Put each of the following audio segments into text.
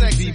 sexy.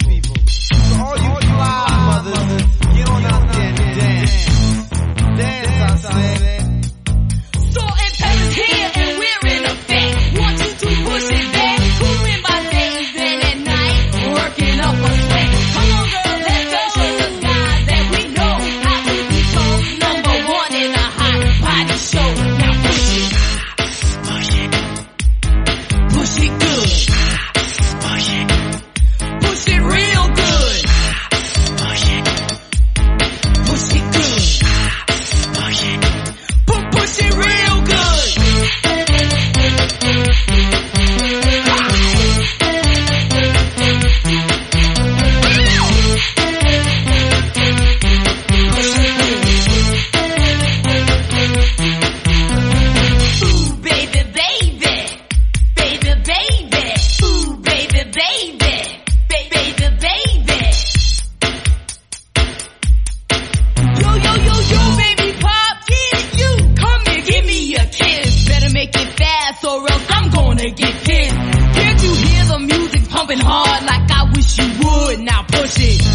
get hit. Can't you hear the music pumping hard like I wish you would? Now push it.